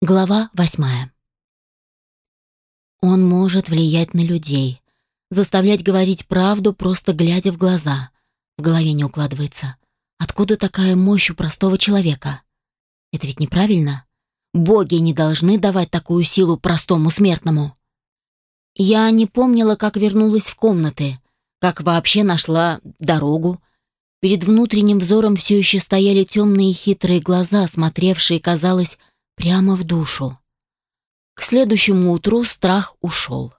Глава восьмая. Он может влиять на людей, заставлять говорить правду, просто глядя в глаза. В голове не укладывается. Откуда такая мощь у простого человека? Это ведь неправильно. Боги не должны давать такую силу простому смертному. Я не помнила, как вернулась в комнаты, как вообще нашла дорогу. Перед внутренним взором все еще стояли темные хитрые глаза, смотревшие, казалось, прямо в душу. К следующему утру страх ушел.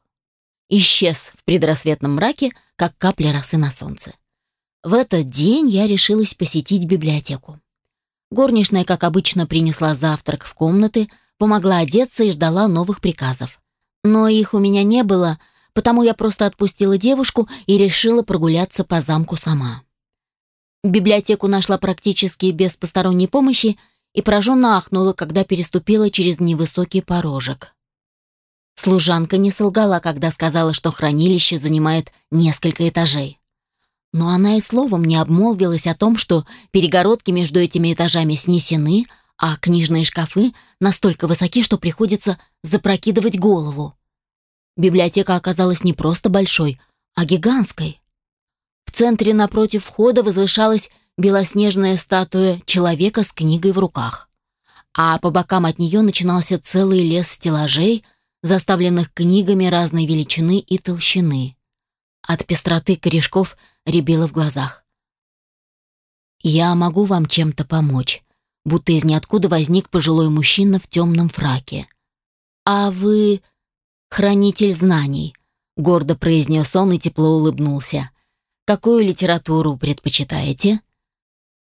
Исчез в предрассветном мраке, как капля росы на солнце. В этот день я решилась посетить библиотеку. Горничная, как обычно, принесла завтрак в комнаты, помогла одеться и ждала новых приказов. Но их у меня не было, потому я просто отпустила девушку и решила прогуляться по замку сама. Библиотеку нашла практически без посторонней помощи и пораженно ахнула, когда переступила через невысокий порожек. Служанка не солгала, когда сказала, что хранилище занимает несколько этажей. Но она и словом не обмолвилась о том, что перегородки между этими этажами снесены, а книжные шкафы настолько высоки, что приходится запрокидывать голову. Библиотека оказалась не просто большой, а гигантской. В центре напротив входа возвышалась белоснежная статуя человека с книгой в руках. А по бокам от нее начинался целый лес стеллажей, заставленных книгами разной величины и толщины. От пестроты корешков рябило в глазах. «Я могу вам чем-то помочь», будто из ниоткуда возник пожилой мужчина в темном фраке. «А вы хранитель знаний», — гордо произнес он и тепло улыбнулся. «Какую литературу предпочитаете?»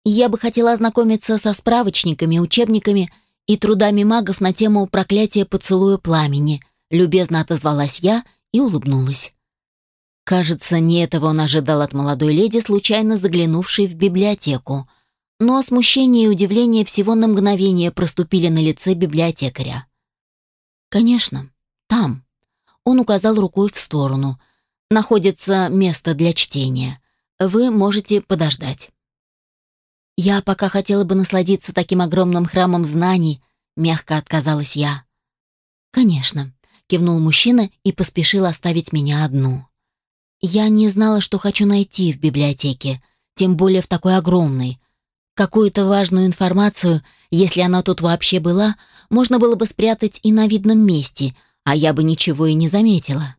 Я бы хотела ознакомиться со справочниками, учебниками и трудами магов на тему проклятия поцелуя пламени. Любезно отозвалась я и улыбнулась. Кажется, не этого он ожидал от молодой леди, случайно заглянувшей в библиотеку. Но смущение и удивление всего на мгновение проступили на лице библиотекаря. «Конечно, там». Он указал рукой в сторону. «Находится место для чтения. Вы можете подождать». «Я пока хотела бы насладиться таким огромным храмом знаний», — мягко отказалась я. «Конечно», — кивнул мужчина и поспешил оставить меня одну. Я не знала, что хочу найти в библиотеке, тем более в такой огромной. Какую-то важную информацию, если она тут вообще была, можно было бы спрятать и на видном месте, а я бы ничего и не заметила.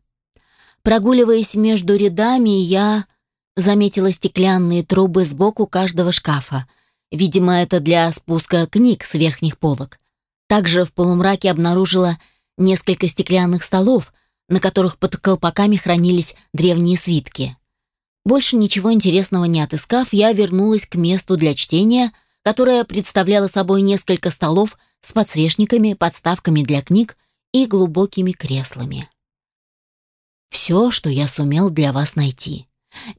Прогуливаясь между рядами, я заметила стеклянные трубы сбоку каждого шкафа. Видимо, это для спуска книг с верхних полок. Также в полумраке обнаружила несколько стеклянных столов, на которых под колпаками хранились древние свитки. Больше ничего интересного не отыскав, я вернулась к месту для чтения, которое представляло собой несколько столов с подсвечниками, подставками для книг и глубокими креслами. Все, что я сумел для вас найти.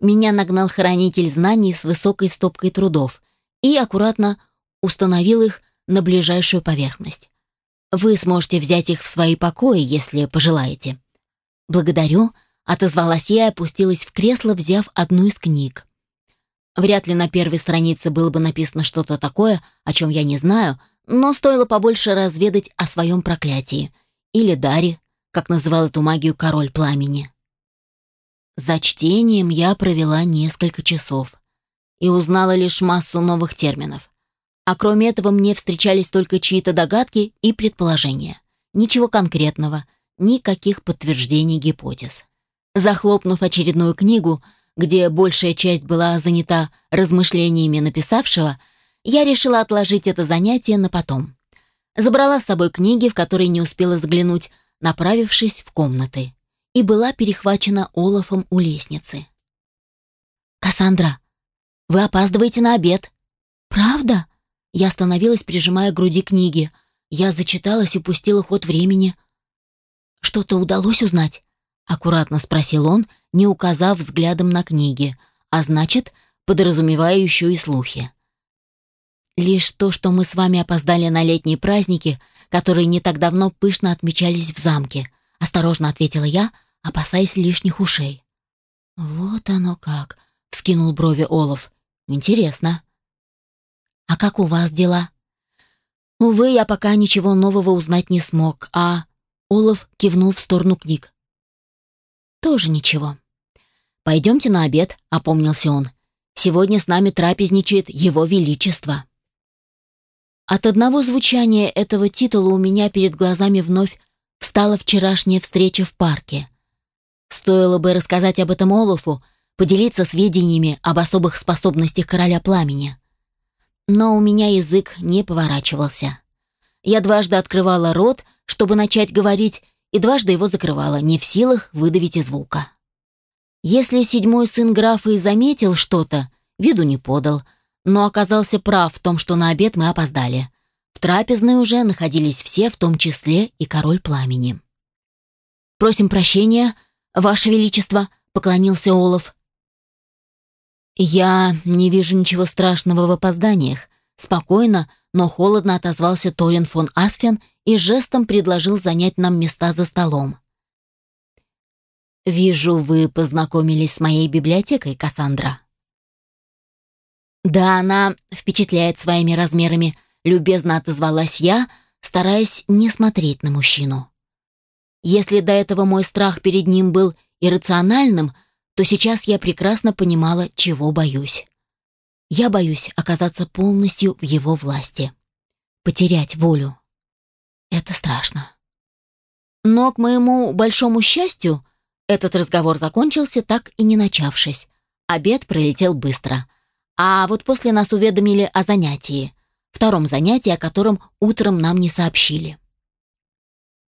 Меня нагнал хранитель знаний с высокой стопкой трудов и аккуратно установил их на ближайшую поверхность. Вы сможете взять их в свои покои, если пожелаете. Благодарю, отозвалась я и опустилась в кресло, взяв одну из книг. Вряд ли на первой странице было бы написано что-то такое, о чем я не знаю, но стоило побольше разведать о своем проклятии. Или даре, как называл эту магию король пламени. За чтением я провела несколько часов и узнала лишь массу новых терминов. А кроме этого мне встречались только чьи-то догадки и предположения. Ничего конкретного, никаких подтверждений гипотез. Захлопнув очередную книгу, где большая часть была занята размышлениями написавшего, я решила отложить это занятие на потом. Забрала с собой книги, в которые не успела заглянуть, направившись в комнаты и была перехвачена Олафом у лестницы. «Кассандра, вы опаздываете на обед». «Правда?» Я остановилась, прижимая к груди книги. Я зачиталась и упустила ход времени. «Что-то удалось узнать?» — аккуратно спросил он, не указав взглядом на книги, а значит, подразумевая еще и слухи. «Лишь то, что мы с вами опоздали на летние праздники, которые не так давно пышно отмечались в замке», — осторожно ответила я, опасаясь лишних ушей. «Вот оно как!» — вскинул брови Олов. «Интересно». «А как у вас дела?» Увы, я пока ничего нового узнать не смог, а... Олаф кивнул в сторону книг. Тоже ничего. «Пойдемте на обед», — опомнился он. «Сегодня с нами трапезничает Его Величество». От одного звучания этого титула у меня перед глазами вновь встала вчерашняя встреча в парке. Стоило бы рассказать об этом Олафу, поделиться сведениями об особых способностях короля пламени. Но у меня язык не поворачивался. Я дважды открывала рот, чтобы начать говорить, и дважды его закрывала, не в силах выдавить и звука. Если седьмой сын графа и заметил что-то, виду не подал, но оказался прав в том, что на обед мы опоздали. В трапезной уже находились все, в том числе и король пламени. «Просим прощения, ваше величество», — поклонился Олаф. «Я не вижу ничего страшного в опозданиях», — спокойно, но холодно отозвался Торин фон Асфен и жестом предложил занять нам места за столом. «Вижу, вы познакомились с моей библиотекой, Кассандра». «Да, она впечатляет своими размерами», — любезно отозвалась я, стараясь не смотреть на мужчину. Если до этого мой страх перед ним был иррациональным, то сейчас я прекрасно понимала, чего боюсь. Я боюсь оказаться полностью в его власти. Потерять волю. Это страшно. Но, к моему большому счастью, этот разговор закончился, так и не начавшись. Обед пролетел быстро. А вот после нас уведомили о занятии. Втором занятии, о котором утром нам не сообщили.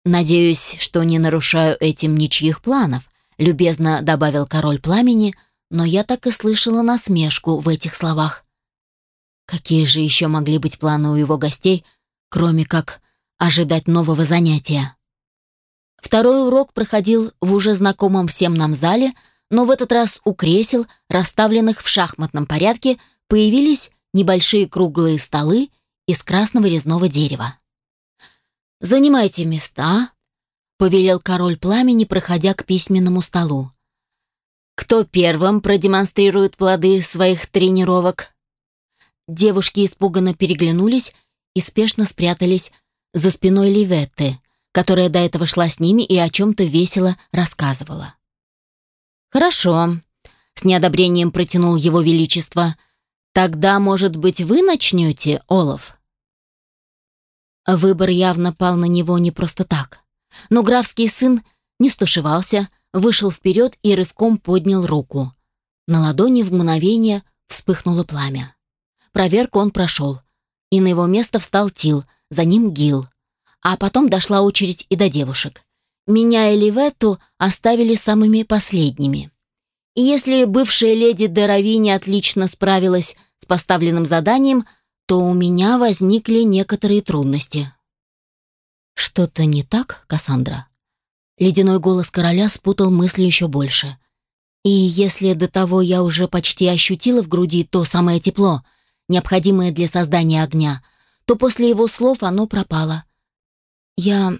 «Надеюсь, что не нарушаю этим ничьих планов», любезно добавил король пламени, но я так и слышала насмешку в этих словах. Какие же еще могли быть планы у его гостей, кроме как ожидать нового занятия? Второй урок проходил в уже знакомом всем нам зале, но в этот раз у кресел, расставленных в шахматном порядке, появились небольшие круглые столы из красного резного дерева. «Занимайте места», — повелел король пламени, проходя к письменному столу. «Кто первым продемонстрирует плоды своих тренировок?» Девушки испуганно переглянулись и спешно спрятались за спиной Ливетты, которая до этого шла с ними и о чем-то весело рассказывала. «Хорошо», — с неодобрением протянул его величество. «Тогда, может быть, вы начнете, Олаф?» Выбор явно пал на него не просто так. Но графский сын не стушевался, вышел вперед и рывком поднял руку. На ладони в мгновение вспыхнуло пламя. Проверку он прошел, и на его место встал Тил, за ним Гил. А потом дошла очередь и до девушек. Меня и Ливетту оставили самыми последними. И если бывшая леди Деравини отлично справилась с поставленным заданием, то у меня возникли некоторые трудности. «Что-то не так, Кассандра?» Ледяной голос короля спутал мысли еще больше. И если до того я уже почти ощутила в груди то самое тепло, необходимое для создания огня, то после его слов оно пропало. Я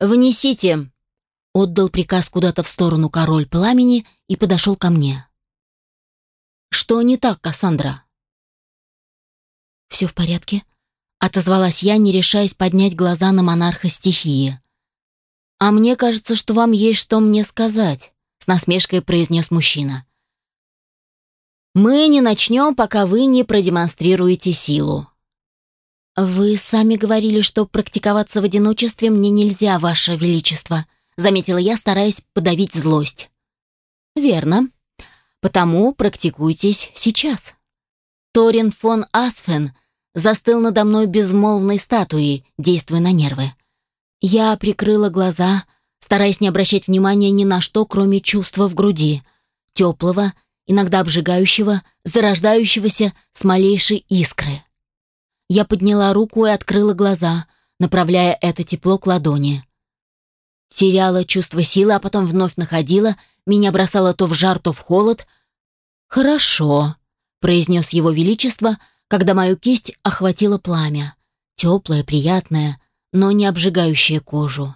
«Внесите!» — отдал приказ куда-то в сторону король пламени и подошел ко мне. «Что не так, Кассандра?» «Все в порядке?» — отозвалась я, не решаясь поднять глаза на монарха стихии. «А мне кажется, что вам есть что мне сказать», — с насмешкой произнес мужчина. «Мы не начнем, пока вы не продемонстрируете силу. «Вы сами говорили, что практиковаться в одиночестве мне нельзя, Ваше Величество», заметила я, стараясь подавить злость. «Верно. Потому практикуйтесь сейчас». Торин фон Асфен застыл надо мной безмолвной статуей, действуя на нервы. Я прикрыла глаза, стараясь не обращать внимания ни на что, кроме чувства в груди, теплого, иногда обжигающего, зарождающегося с малейшей искры. Я подняла руку и открыла глаза, направляя это тепло к ладони. Теряла чувство силы, а потом вновь находила, меня бросало то в жар, то в холод. «Хорошо», — произнес его величество, когда мою кисть охватило пламя. Теплое, приятное, но не обжигающее кожу.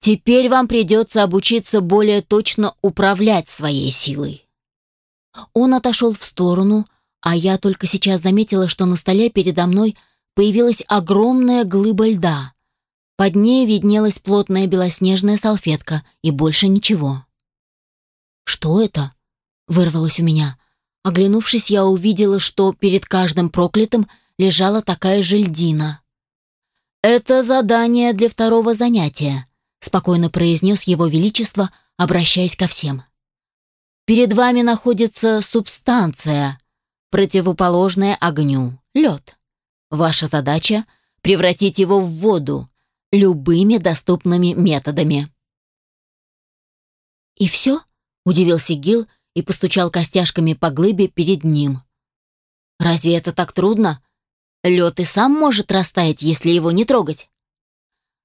«Теперь вам придется обучиться более точно управлять своей силой». Он отошел в сторону, а я только сейчас заметила, что на столе передо мной появилась огромная глыба льда. Под ней виднелась плотная белоснежная салфетка и больше ничего. «Что это?» — вырвалось у меня. Оглянувшись, я увидела, что перед каждым проклятым лежала такая же льдина. «Это задание для второго занятия», — спокойно произнес его величество, обращаясь ко всем. «Перед вами находится субстанция, противоположная огню, лед. Ваша задача — превратить его в воду любыми доступными методами». «И все?» — удивился Гил и постучал костяшками по глыбе перед ним. «Разве это так трудно? Лед и сам может растаять, если его не трогать».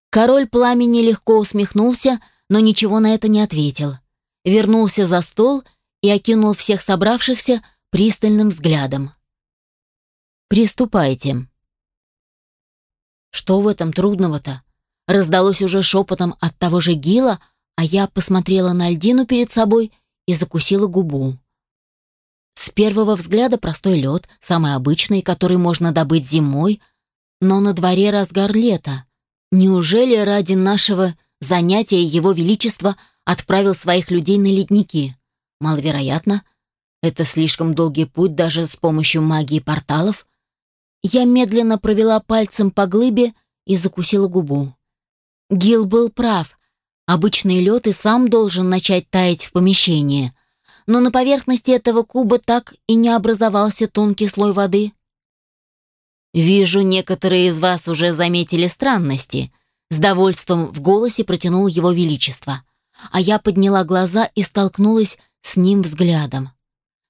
Король пламени легко усмехнулся, но ничего на это не ответил. Вернулся за стол и окинул всех собравшихся пристальным взглядом. «Приступайте». «Что в этом трудного-то?» Раздалось уже шепотом от того же Гила, а я посмотрела на льдину перед собой и закусила губу. С первого взгляда простой лед, самый обычный, который можно добыть зимой, но на дворе разгар лета. Неужели ради нашего занятия Его Величество отправил своих людей на ледники? Маловероятно. Это слишком долгий путь даже с помощью магии порталов. Я медленно провела пальцем по глыбе и закусила губу. Гил был прав. Обычный лед и сам должен начать таять в помещении. Но на поверхности этого куба так и не образовался тонкий слой воды. «Вижу, некоторые из вас уже заметили странности», — с довольством в голосе протянул его величество. А я подняла глаза и столкнулась с ним взглядом.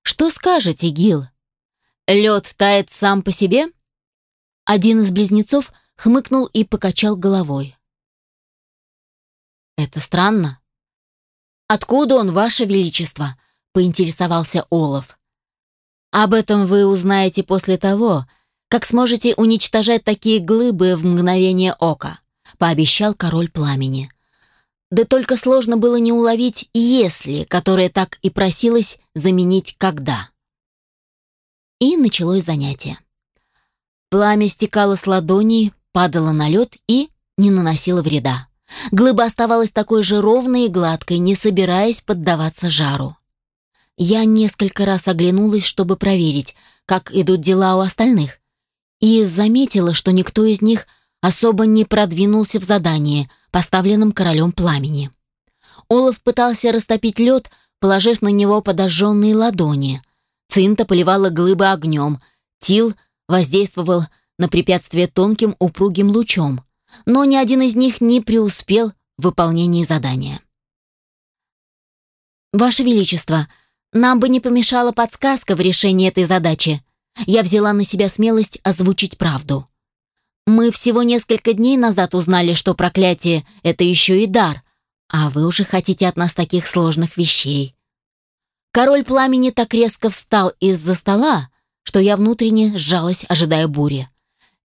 «Что скажете, Гил? Лед тает сам по себе?» Один из близнецов хмыкнул и покачал головой. «Это странно». «Откуда он, Ваше Величество?» — поинтересовался Олаф. «Об этом вы узнаете после того, как сможете уничтожать такие глыбы в мгновение ока», — пообещал король пламени. Да только сложно было не уловить «если», которое так и просилось заменить «когда». И началось занятие. Пламя стекало с ладоней, падало на лед и не наносило вреда. Глыба оставалась такой же ровной и гладкой, не собираясь поддаваться жару. Я несколько раз оглянулась, чтобы проверить, как идут дела у остальных, и заметила, что никто из них особо не продвинулся в задании, поставленном королем пламени. Олаф пытался растопить лед, положив на него подожженные ладони. Цинта поливала глыбы огнем, Тил воздействовал на препятствие тонким упругим лучом но ни один из них не преуспел в выполнении задания. «Ваше Величество, нам бы не помешала подсказка в решении этой задачи. Я взяла на себя смелость озвучить правду. Мы всего несколько дней назад узнали, что проклятие — это еще и дар, а вы уже хотите от нас таких сложных вещей». Король пламени так резко встал из-за стола, что я внутренне сжалась, ожидая бури.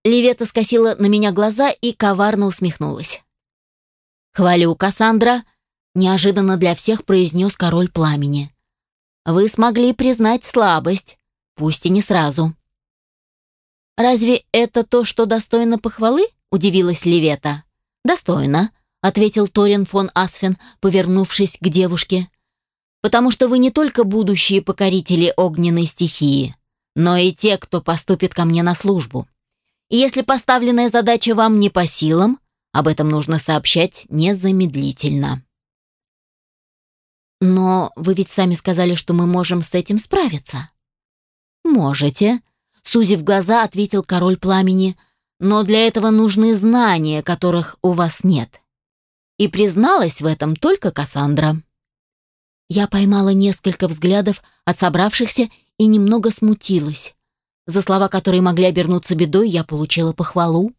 Левета скосила на меня глаза и коварно усмехнулась. «Хвалю, Кассандра», — неожиданно для всех произнес король пламени. «Вы смогли признать слабость, пусть и не сразу». «Разве это то, что достойно похвалы?» — удивилась Левета. «Достойно», — ответил Торин фон Асфен, повернувшись к девушке. «Потому что вы не только будущие покорители огненной стихии, но и те, кто поступит ко мне на службу. И если поставленная задача вам не по силам, об этом нужно сообщать незамедлительно. Но вы ведь сами сказали, что мы можем с этим справиться. Можете, сузив глаза, ответил король пламени, но для этого нужны знания, которых у вас нет. И призналась в этом только Кассандра. Я поймала несколько взглядов от собравшихся и немного смутилась. За слова, которые могли обернуться бедой, я получила похвалу.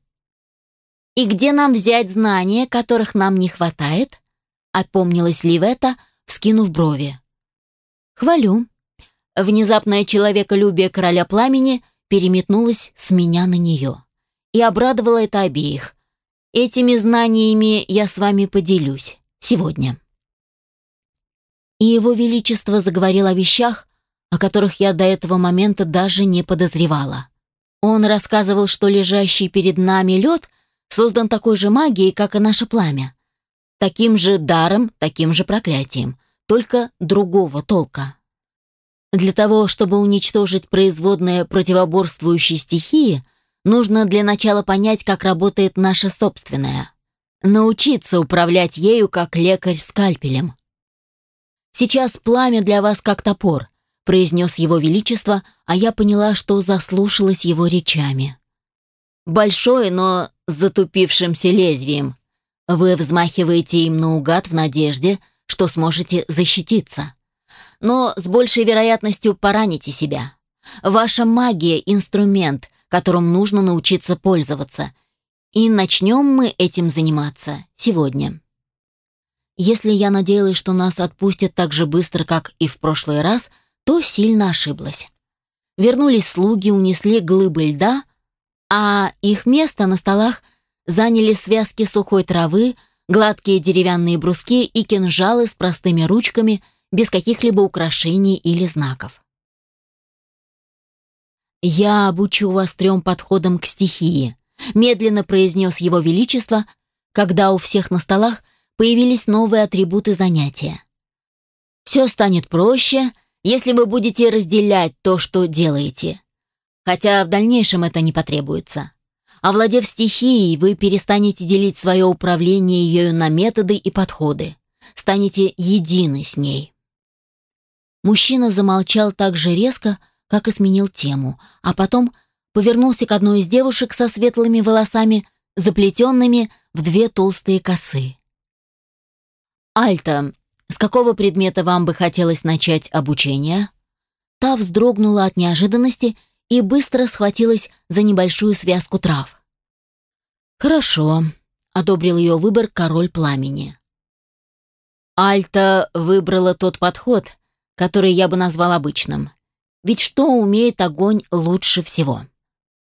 «И где нам взять знания, которых нам не хватает?» Опомнилась Ливета, вскинув брови. «Хвалю». Внезапное человеколюбие короля пламени переметнулось с меня на нее. И обрадовало это обеих. Этими знаниями я с вами поделюсь сегодня. И его величество заговорил о вещах, о которых я до этого момента даже не подозревала. Он рассказывал, что лежащий перед нами лед создан такой же магией, как и наше пламя. Таким же даром, таким же проклятием, только другого толка. Для того, чтобы уничтожить производные противоборствующие стихии, нужно для начала понять, как работает наша собственная. Научиться управлять ею, как лекарь скальпелем. Сейчас пламя для вас как топор, произнес его величество, а я поняла, что заслушалась его речами. Большое, но с затупившимся лезвием. Вы взмахиваете им наугад в надежде, что сможете защититься. Но с большей вероятностью пораните себя. Ваша магия — инструмент, которым нужно научиться пользоваться. И начнем мы этим заниматься сегодня. Если я надеялась, что нас отпустят так же быстро, как и в прошлый раз — то сильно ошиблась. Вернулись слуги, унесли глыбы льда, а их место на столах заняли связки сухой травы, гладкие деревянные бруски и кинжалы с простыми ручками, без каких-либо украшений или знаков. «Я обучу вас трем подходам к стихии», — медленно произнес его величество, когда у всех на столах появились новые атрибуты занятия. «Все станет проще», — если вы будете разделять то, что делаете. Хотя в дальнейшем это не потребуется. Овладев стихией, вы перестанете делить свое управление ею на методы и подходы. Станете едины с ней. Мужчина замолчал так же резко, как и сменил тему, а потом повернулся к одной из девушек со светлыми волосами, заплетенными в две толстые косы. «Альта, с какого предмета вам бы хотелось начать обучение? Та вздрогнула от неожиданности и быстро схватилась за небольшую связку трав. Хорошо, одобрил ее выбор король пламени. Альта выбрала тот подход, который я бы назвал обычным. Ведь что умеет огонь лучше всего?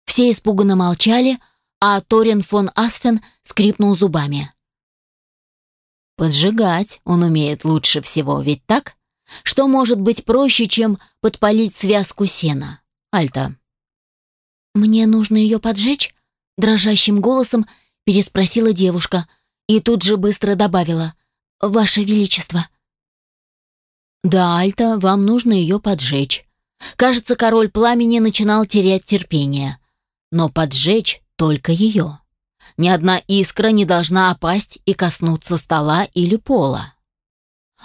Все испуганно молчали, а Торин фон Асфен скрипнул зубами. Поджигать он умеет лучше всего, ведь так? Что может быть проще, чем подпалить связку сена? Альта. Мне нужно ее поджечь? Дрожащим голосом переспросила девушка и тут же быстро добавила: "Ваше величество". Да, Альта, вам нужно ее поджечь. Кажется, король пламени начинал терять терпение. Но поджечь только ее. Ни одна искра не должна опасть и коснуться стола или пола.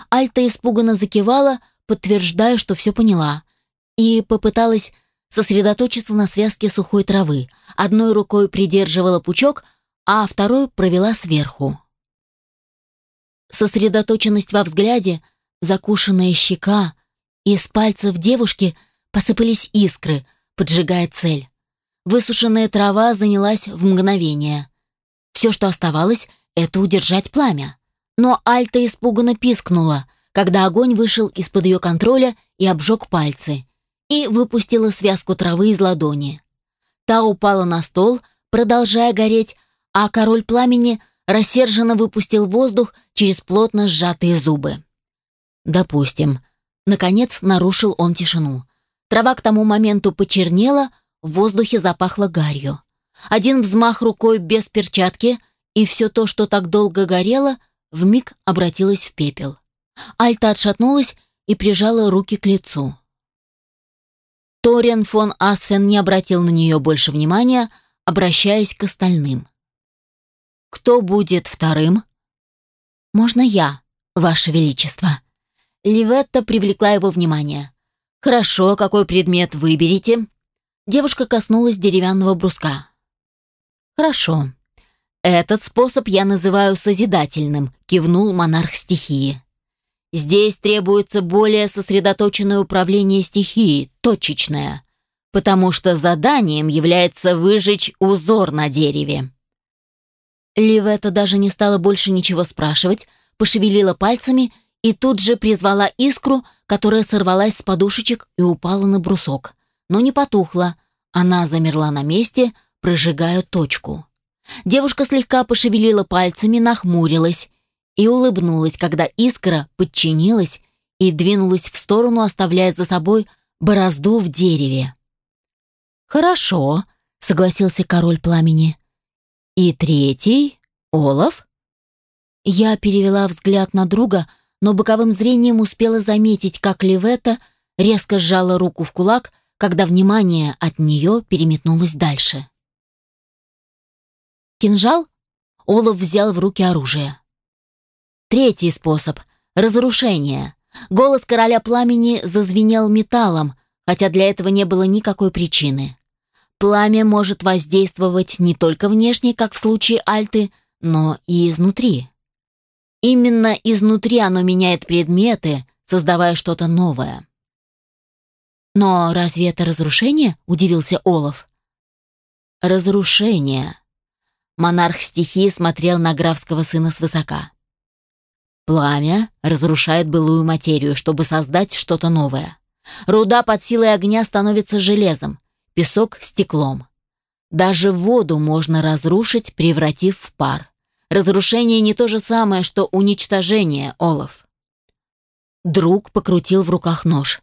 Альта испуганно закивала, подтверждая, что все поняла, и попыталась сосредоточиться на связке сухой травы. Одной рукой придерживала пучок, а второй провела сверху. Сосредоточенность во взгляде, закушенная щека, из пальцев девушки посыпались искры, поджигая цель. Высушенная трава занялась в мгновение. Все, что оставалось, это удержать пламя. Но Альта испуганно пискнула, когда огонь вышел из-под ее контроля и обжег пальцы, и выпустила связку травы из ладони. Та упала на стол, продолжая гореть, а король пламени рассерженно выпустил воздух через плотно сжатые зубы. «Допустим». Наконец нарушил он тишину. Трава к тому моменту почернела, в воздухе запахло гарью. Один взмах рукой без перчатки, и все то, что так долго горело, вмиг обратилось в пепел. Альта отшатнулась и прижала руки к лицу. Ториан фон Асфен не обратил на нее больше внимания, обращаясь к остальным. «Кто будет вторым?» «Можно я, Ваше Величество». Ливетта привлекла его внимание. «Хорошо, какой предмет выберете?» Девушка коснулась деревянного бруска. «Хорошо. Этот способ я называю созидательным», — кивнул монарх стихии. «Здесь требуется более сосредоточенное управление стихией, точечное, потому что заданием является выжечь узор на дереве». Ливета даже не стала больше ничего спрашивать, пошевелила пальцами и тут же призвала искру, которая сорвалась с подушечек и упала на брусок. Но не потухла, она замерла на месте, прожигая точку. Девушка слегка пошевелила пальцами, нахмурилась и улыбнулась, когда искра подчинилась и двинулась в сторону, оставляя за собой борозду в дереве. «Хорошо», согласился король пламени. И третий — Олаф. Я перевела взгляд на друга, но боковым зрением успела заметить, как Левета резко сжала руку в кулак, когда внимание от нее переметнулось дальше. Кинжал? Олаф взял в руки оружие. Третий способ — разрушение. Голос короля пламени зазвенел металлом, хотя для этого не было никакой причины. Пламя может воздействовать не только внешне, как в случае Альты, но и изнутри. Именно изнутри оно меняет предметы, создавая что-то новое. «Но разве это разрушение?» — удивился Олаф. «Разрушение». Монарх стихии смотрел на графского сына свысока. Пламя разрушает былую материю, чтобы создать что-то новое. Руда под силой огня становится железом, песок — стеклом. Даже воду можно разрушить, превратив в пар. Разрушение не то же самое, что уничтожение, Олаф. Друг покрутил в руках нож.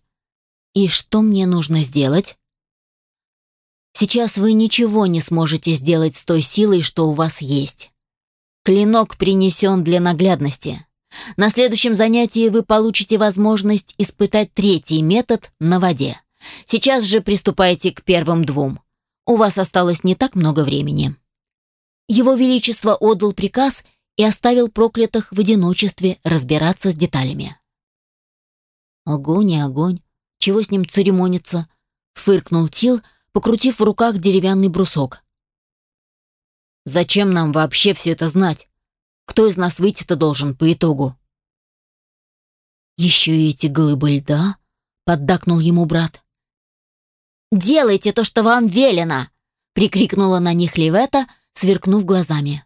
«И что мне нужно сделать?» «Сейчас вы ничего не сможете сделать с той силой, что у вас есть. Клинок принесен для наглядности. На следующем занятии вы получите возможность испытать третий метод на воде. Сейчас же приступайте к первым двум. У вас осталось не так много времени. Его Величество отдал приказ и оставил проклятых в одиночестве разбираться с деталями. Огонь и огонь. Чего с ним церемониться? Фыркнул Тил, покрутив в руках деревянный брусок. Зачем нам вообще все это знать? Кто из нас выйти-то должен по итогу? Еще и эти глыбы льда, поддакнул ему брат. «Делайте то, что вам велено!» — прикрикнула на них Ливета, сверкнув глазами.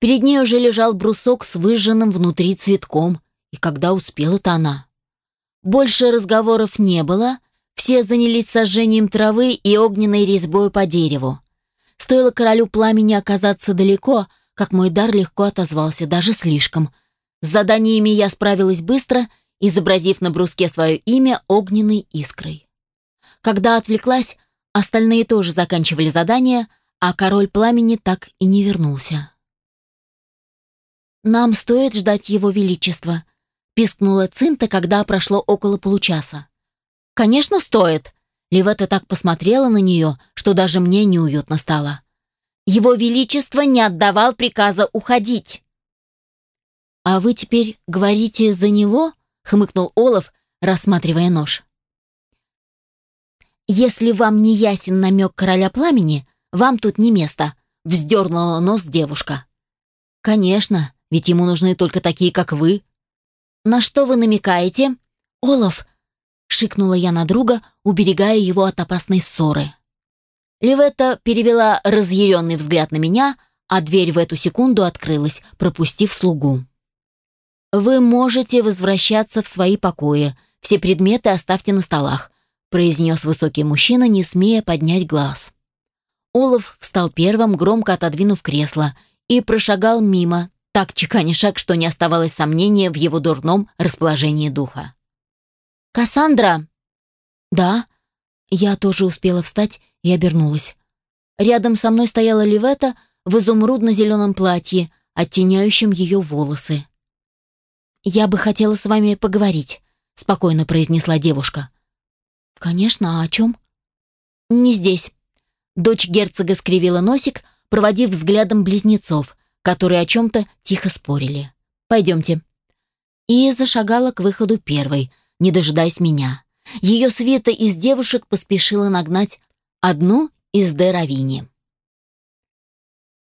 Перед ней уже лежал брусок с выжженным внутри цветком, и когда успела-то она? Больше разговоров не было, все занялись сожжением травы и огненной резьбой по дереву. Стоило королю пламени оказаться далеко, как мой дар легко отозвался, даже слишком. С заданиями я справилась быстро, изобразив на бруске свое имя огненной искрой. Когда отвлеклась, остальные тоже заканчивали задание, а король пламени так и не вернулся. «Нам стоит ждать его величества», — пискнула Цинта, когда прошло около получаса. «Конечно, стоит», — Ливета так посмотрела на нее, что даже мне неуютно стало. «Его величество не отдавал приказа уходить». «А вы теперь говорите за него?» — хмыкнул Олаф, рассматривая нож. «Если вам не ясен намек короля пламени, вам тут не место», — вздернула нос девушка. «Конечно, ведь ему нужны только такие, как вы». «На что вы намекаете?» «Олаф!» — шикнула я на друга, уберегая его от опасной ссоры. Левета перевела разъяренный взгляд на меня, а дверь в эту секунду открылась, пропустив слугу. «Вы можете возвращаться в свои покои. Все предметы оставьте на столах произнес высокий мужчина, не смея поднять глаз. Олаф встал первым, громко отодвинув кресло, и прошагал мимо, так чеканя шаг, что не оставалось сомнения в его дурном расположении духа. «Кассандра!» «Да?» Я тоже успела встать и обернулась. Рядом со мной стояла Ливета в изумрудно-зеленом платье, оттеняющем ее волосы. «Я бы хотела с вами поговорить», — спокойно произнесла девушка. «Конечно, а о чем?» «Не здесь». Дочь герцога скривила носик, проводив взглядом близнецов, которые о чем-то тихо спорили. «Пойдемте». И зашагала к выходу первой, не дожидаясь меня. Ее света из девушек поспешила нагнать одну из Деравини.